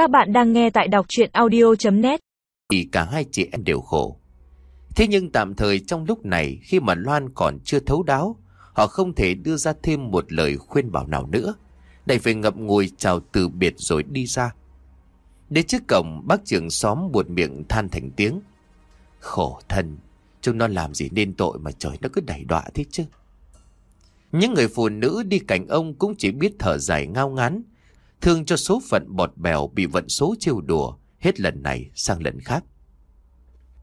Các bạn đang nghe tại đọc chuyện audio.net Thì cả hai chị em đều khổ. Thế nhưng tạm thời trong lúc này khi mà Loan còn chưa thấu đáo, họ không thể đưa ra thêm một lời khuyên bảo nào nữa. Đành phải ngậm ngùi chào từ biệt rồi đi ra. Đến trước cổng bác trưởng xóm buột miệng than thành tiếng. Khổ thân, chúng nó làm gì nên tội mà trời nó cứ đẩy đọa thế chứ. Những người phụ nữ đi cạnh ông cũng chỉ biết thở dài ngao ngán, thương cho số phận bọt bèo bị vận số trêu đùa, hết lần này sang lần khác.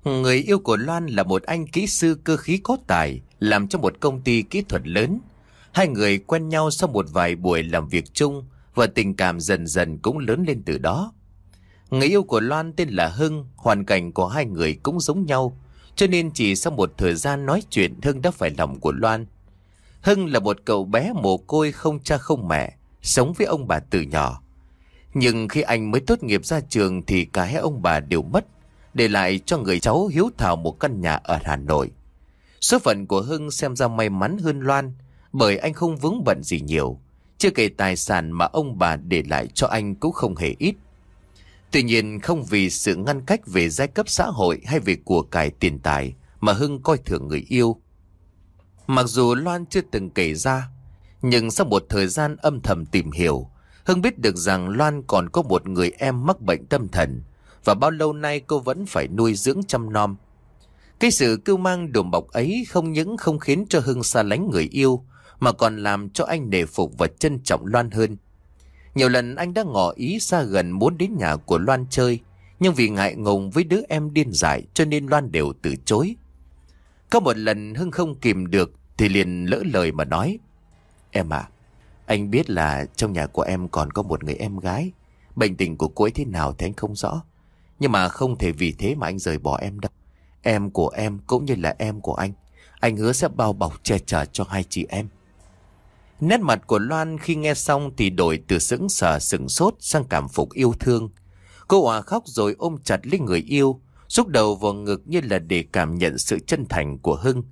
Người yêu của Loan là một anh kỹ sư cơ khí có tài, làm trong một công ty kỹ thuật lớn. Hai người quen nhau sau một vài buổi làm việc chung và tình cảm dần dần cũng lớn lên từ đó. Người yêu của Loan tên là Hưng, hoàn cảnh của hai người cũng giống nhau, cho nên chỉ sau một thời gian nói chuyện Hưng đã phải lòng của Loan. Hưng là một cậu bé mồ côi không cha không mẹ, sống với ông bà từ nhỏ. Nhưng khi anh mới tốt nghiệp ra trường thì cả hai ông bà đều mất, để lại cho người cháu hiếu thảo một căn nhà ở Hà Nội. Số phận của Hưng xem ra may mắn hơn Loan, bởi anh không vướng bận gì nhiều. Chưa kể tài sản mà ông bà để lại cho anh cũng không hề ít. Tuy nhiên không vì sự ngăn cách về giai cấp xã hội hay về của cải tiền tài mà Hưng coi thường người yêu. Mặc dù Loan chưa từng kể ra, nhưng sau một thời gian âm thầm tìm hiểu, Hưng biết được rằng Loan còn có một người em mắc bệnh tâm thần và bao lâu nay cô vẫn phải nuôi dưỡng chăm nom. Cái sự cưu mang đùm bọc ấy không những không khiến cho Hưng xa lánh người yêu mà còn làm cho anh nề phục và trân trọng Loan hơn. Nhiều lần anh đã ngỏ ý xa gần muốn đến nhà của Loan chơi nhưng vì ngại ngùng với đứa em điên dại cho nên Loan đều từ chối. Có một lần Hưng không kìm được thì liền lỡ lời mà nói. Em à, anh biết là trong nhà của em còn có một người em gái. Bệnh tình của cô ấy thế nào thì anh không rõ. Nhưng mà không thể vì thế mà anh rời bỏ em đâu. Em của em cũng như là em của anh. Anh hứa sẽ bao bọc che chở cho hai chị em. Nét mặt của Loan khi nghe xong thì đổi từ sững sờ sững sốt sang cảm phục yêu thương. Cô hòa khóc rồi ôm chặt lấy người yêu, xúc đầu vào ngực như là để cảm nhận sự chân thành của Hưng.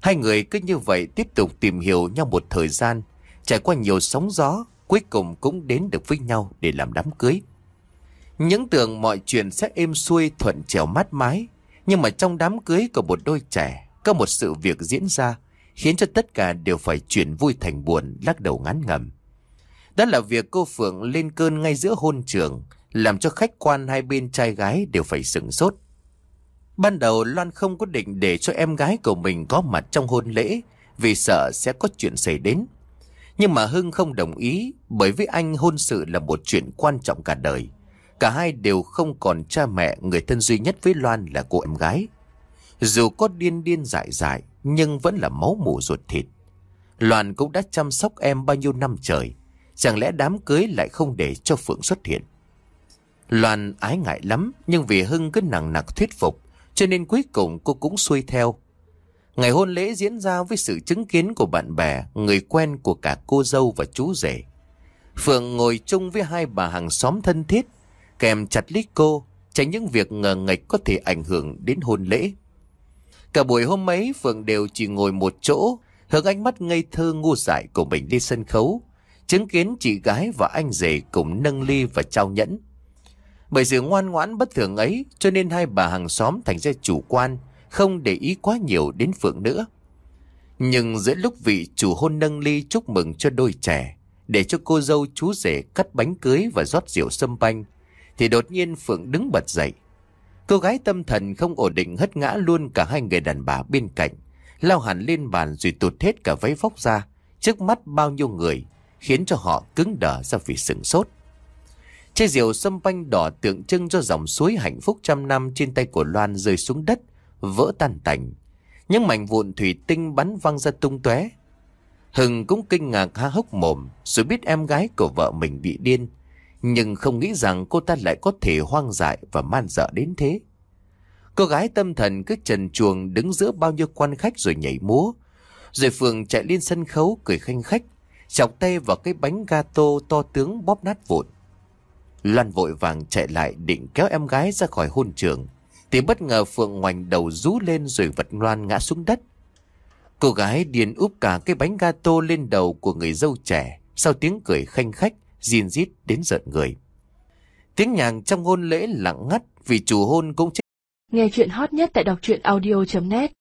Hai người cứ như vậy tiếp tục tìm hiểu nhau một thời gian, trải qua nhiều sóng gió, cuối cùng cũng đến được với nhau để làm đám cưới. Những tưởng mọi chuyện sẽ êm xuôi thuận trèo mát mái, nhưng mà trong đám cưới của một đôi trẻ, có một sự việc diễn ra, khiến cho tất cả đều phải chuyển vui thành buồn, lắc đầu ngán ngầm. Đó là việc cô Phượng lên cơn ngay giữa hôn trường, làm cho khách quan hai bên trai gái đều phải sửng sốt. Ban đầu Loan không có định để cho em gái của mình có mặt trong hôn lễ, vì sợ sẽ có chuyện xảy đến. Nhưng mà Hưng không đồng ý, bởi vì anh hôn sự là một chuyện quan trọng cả đời. Cả hai đều không còn cha mẹ, người thân duy nhất với Loan là cô em gái. Dù có điên điên dại dại, nhưng vẫn là máu mủ ruột thịt. Loan cũng đã chăm sóc em bao nhiêu năm trời. Chẳng lẽ đám cưới lại không để cho Phượng xuất hiện? Loan ái ngại lắm, nhưng vì Hưng cứ nặng nặc thuyết phục cho nên cuối cùng cô cũng xuôi theo. Ngày hôn lễ diễn ra với sự chứng kiến của bạn bè, người quen của cả cô dâu và chú rể. Phượng ngồi chung với hai bà hàng xóm thân thiết, kèm chặt lấy cô, tránh những việc ngờ nghịch có thể ảnh hưởng đến hôn lễ. Cả buổi hôm ấy Phượng đều chỉ ngồi một chỗ, hướng ánh mắt ngây thơ ngu dại của mình đi sân khấu, chứng kiến chị gái và anh rể cùng nâng ly và trao nhẫn. Bởi sự ngoan ngoãn bất thường ấy cho nên hai bà hàng xóm thành ra chủ quan, không để ý quá nhiều đến Phượng nữa. Nhưng giữa lúc vị chủ hôn nâng ly chúc mừng cho đôi trẻ, để cho cô dâu chú rể cắt bánh cưới và rót rượu sâm banh, thì đột nhiên Phượng đứng bật dậy. Cô gái tâm thần không ổn định hất ngã luôn cả hai người đàn bà bên cạnh, lao hẳn lên bàn rồi tụt hết cả váy vóc ra, trước mắt bao nhiêu người, khiến cho họ cứng đờ ra vì sửng sốt. Chai rượu sâm banh đỏ tượng trưng cho dòng suối hạnh phúc trăm năm trên tay của Loan rơi xuống đất, vỡ tan tành. Những mảnh vụn thủy tinh bắn văng ra tung tóe. Hưng cũng kinh ngạc há hốc mồm, rồi biết em gái của vợ mình bị điên. Nhưng không nghĩ rằng cô ta lại có thể hoang dại và man dợ đến thế. Cô gái tâm thần cứ trần chuồng đứng giữa bao nhiêu quan khách rồi nhảy múa. Rồi Phương chạy lên sân khấu cười khanh khách, chọc tay vào cái bánh gato to tướng bóp nát vụn. Loan vội vàng chạy lại định kéo em gái ra khỏi hôn trường. Thì bất ngờ Phượng ngoảnh đầu rú lên rồi vật Loan ngã xuống đất. Cô gái điên úp cả cái bánh gato lên đầu của người dâu trẻ. Sau tiếng cười khanh khách, riêng rít đến giận người. Tiếng nhạc trong hôn lễ lặng ngắt vì chủ hôn cũng chết. Nghe chuyện hot nhất tại đọc truyện audio.net